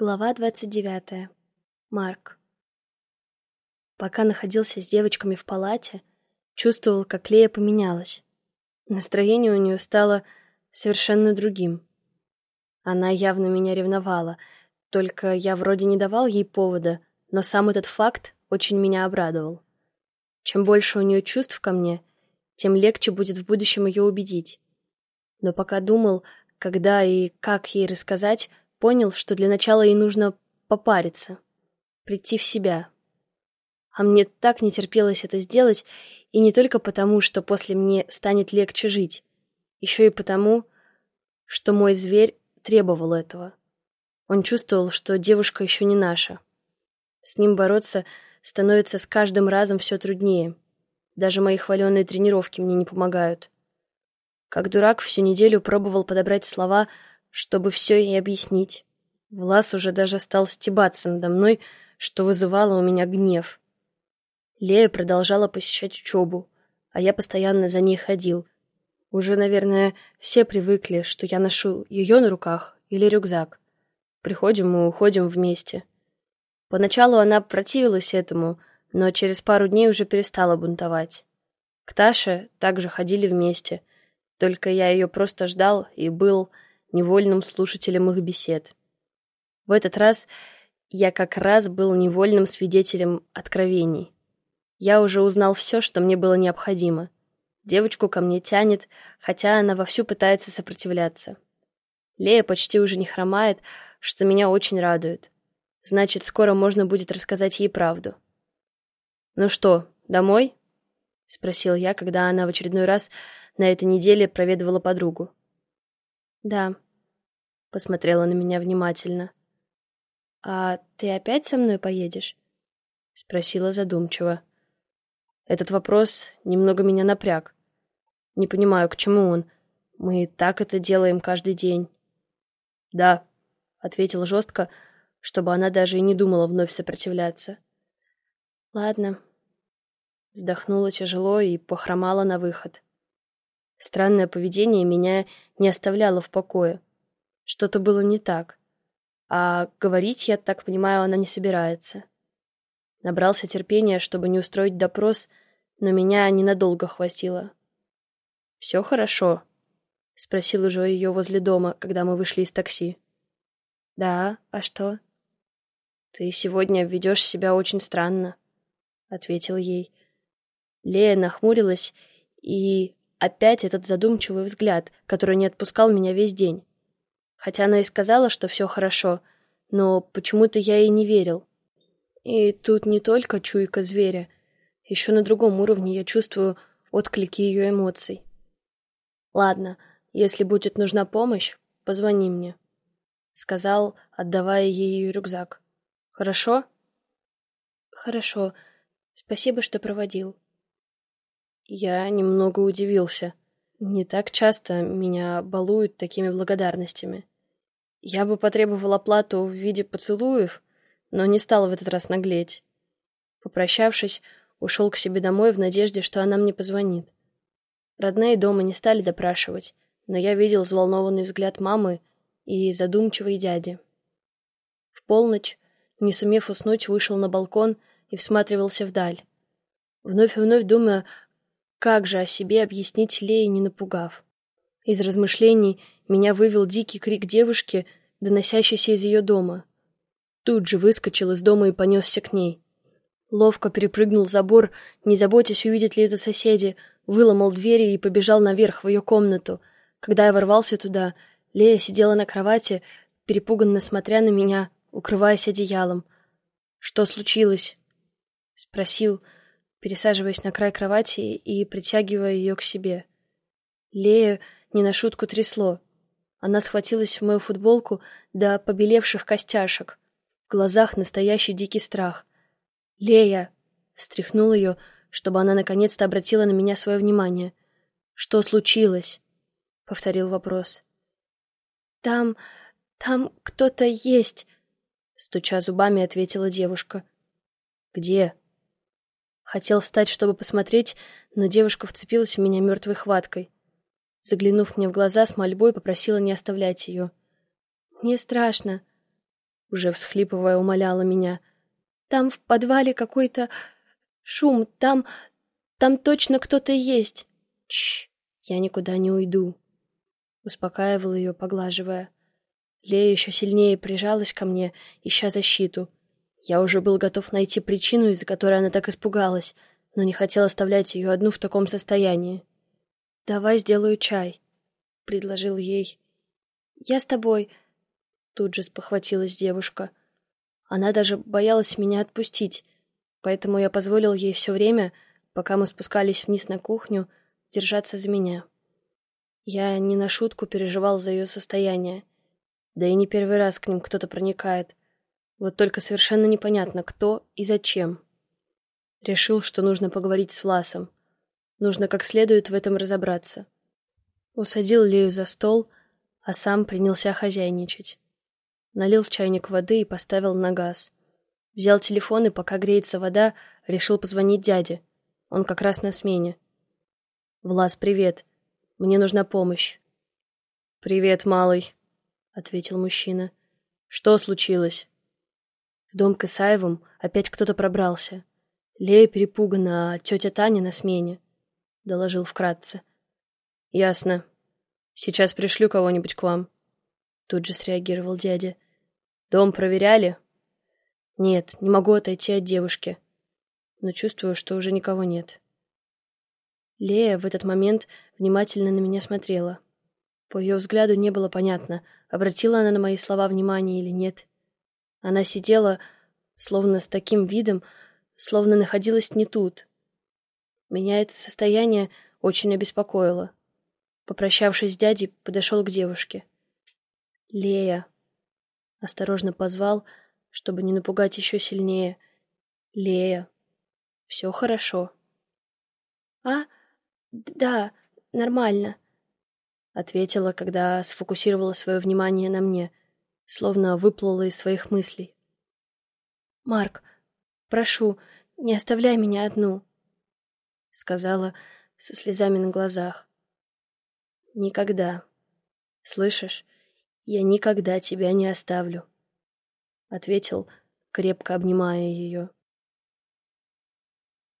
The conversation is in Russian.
Глава 29. Марк. Пока находился с девочками в палате, чувствовал, как Лея поменялась. Настроение у нее стало совершенно другим. Она явно меня ревновала, только я вроде не давал ей повода, но сам этот факт очень меня обрадовал. Чем больше у нее чувств ко мне, тем легче будет в будущем ее убедить. Но пока думал, когда и как ей рассказать, понял, что для начала ей нужно попариться, прийти в себя. А мне так не терпелось это сделать, и не только потому, что после мне станет легче жить, еще и потому, что мой зверь требовал этого. Он чувствовал, что девушка еще не наша. С ним бороться становится с каждым разом все труднее. Даже мои хваленные тренировки мне не помогают. Как дурак всю неделю пробовал подобрать слова, чтобы все ей объяснить. Влас уже даже стал стебаться надо мной, что вызывало у меня гнев. Лея продолжала посещать учебу, а я постоянно за ней ходил. Уже, наверное, все привыкли, что я ношу ее на руках или рюкзак. Приходим и уходим вместе. Поначалу она противилась этому, но через пару дней уже перестала бунтовать. К Таше также ходили вместе, только я ее просто ждал и был невольным слушателем их бесед. В этот раз я как раз был невольным свидетелем откровений. Я уже узнал все, что мне было необходимо. Девочку ко мне тянет, хотя она вовсю пытается сопротивляться. Лея почти уже не хромает, что меня очень радует. Значит, скоро можно будет рассказать ей правду. «Ну что, домой?» — спросил я, когда она в очередной раз на этой неделе проведывала подругу. «Да», — посмотрела на меня внимательно. «А ты опять со мной поедешь?» — спросила задумчиво. Этот вопрос немного меня напряг. Не понимаю, к чему он. Мы и так это делаем каждый день. «Да», — ответил жестко, чтобы она даже и не думала вновь сопротивляться. «Ладно». Вздохнула тяжело и похромала на выход. Странное поведение меня не оставляло в покое. Что-то было не так. А говорить, я так понимаю, она не собирается. Набрался терпения, чтобы не устроить допрос, но меня ненадолго хватило. «Все хорошо?» — спросил уже ее возле дома, когда мы вышли из такси. «Да, а что?» «Ты сегодня ведешь себя очень странно», — ответил ей. Лея нахмурилась и Опять этот задумчивый взгляд, который не отпускал меня весь день. Хотя она и сказала, что все хорошо, но почему-то я ей не верил. И тут не только чуйка зверя. Еще на другом уровне я чувствую отклики ее эмоций. «Ладно, если будет нужна помощь, позвони мне», — сказал, отдавая ей ее рюкзак. «Хорошо?» «Хорошо. Спасибо, что проводил», я немного удивился. Не так часто меня балуют такими благодарностями. Я бы потребовал оплату в виде поцелуев, но не стал в этот раз наглеть. Попрощавшись, ушел к себе домой в надежде, что она мне позвонит. Родные дома не стали допрашивать, но я видел взволнованный взгляд мамы и задумчивый дяди. В полночь, не сумев уснуть, вышел на балкон и всматривался вдаль. Вновь и вновь думая как же о себе объяснить Лее, не напугав? Из размышлений меня вывел дикий крик девушки, доносящийся из ее дома. Тут же выскочил из дома и понесся к ней. Ловко перепрыгнул забор, не заботясь, увидят ли это соседи, выломал двери и побежал наверх в ее комнату. Когда я ворвался туда, Лея сидела на кровати, перепуганно смотря на меня, укрываясь одеялом. «Что случилось?» — спросил, — пересаживаясь на край кровати и притягивая ее к себе. Лея не на шутку трясло. Она схватилась в мою футболку до побелевших костяшек. В глазах настоящий дикий страх. «Лея!» — встряхнул ее, чтобы она наконец-то обратила на меня свое внимание. «Что случилось?» — повторил вопрос. «Там... там кто-то есть!» — стуча зубами, ответила девушка. «Где?» Хотел встать, чтобы посмотреть, но девушка вцепилась в меня мертвой хваткой. Заглянув мне в глаза, с мольбой попросила не оставлять ее. «Мне страшно». Уже всхлипывая, умоляла меня. «Там в подвале какой-то шум, там... там точно кто-то есть!» «Чш, я никуда не уйду!» Успокаивал ее, поглаживая. Лея еще сильнее прижалась ко мне, ища защиту. Я уже был готов найти причину, из-за которой она так испугалась, но не хотел оставлять ее одну в таком состоянии. «Давай сделаю чай», — предложил ей. «Я с тобой», — тут же спохватилась девушка. Она даже боялась меня отпустить, поэтому я позволил ей все время, пока мы спускались вниз на кухню, держаться за меня. Я не на шутку переживал за ее состояние. Да и не первый раз к ним кто-то проникает. Вот только совершенно непонятно, кто и зачем. Решил, что нужно поговорить с Власом. Нужно как следует в этом разобраться. Усадил Лею за стол, а сам принялся хозяйничать. Налил в чайник воды и поставил на газ. Взял телефон и, пока греется вода, решил позвонить дяде. Он как раз на смене. «Влас, привет. Мне нужна помощь». «Привет, малый», — ответил мужчина. «Что случилось?» В дом к Исаевым опять кто-то пробрался. Лея перепугана, а тетя Таня на смене доложил вкратце. «Ясно. Сейчас пришлю кого-нибудь к вам». Тут же среагировал дядя. «Дом проверяли?» «Нет, не могу отойти от девушки. Но чувствую, что уже никого нет». Лея в этот момент внимательно на меня смотрела. По ее взгляду не было понятно, обратила она на мои слова внимание или нет. Она сидела, словно с таким видом, словно находилась не тут, меня это состояние очень обеспокоило. Попрощавшись с дядей, подошел к девушке. «Лея!» Осторожно позвал, чтобы не напугать еще сильнее. «Лея! Все хорошо?» «А? Да, нормально», — ответила, когда сфокусировала свое внимание на мне, словно выплыла из своих мыслей. «Марк, прошу, не оставляй меня одну сказала со слезами на глазах. Никогда. Слышишь? Я никогда тебя не оставлю, ответил, крепко обнимая ее.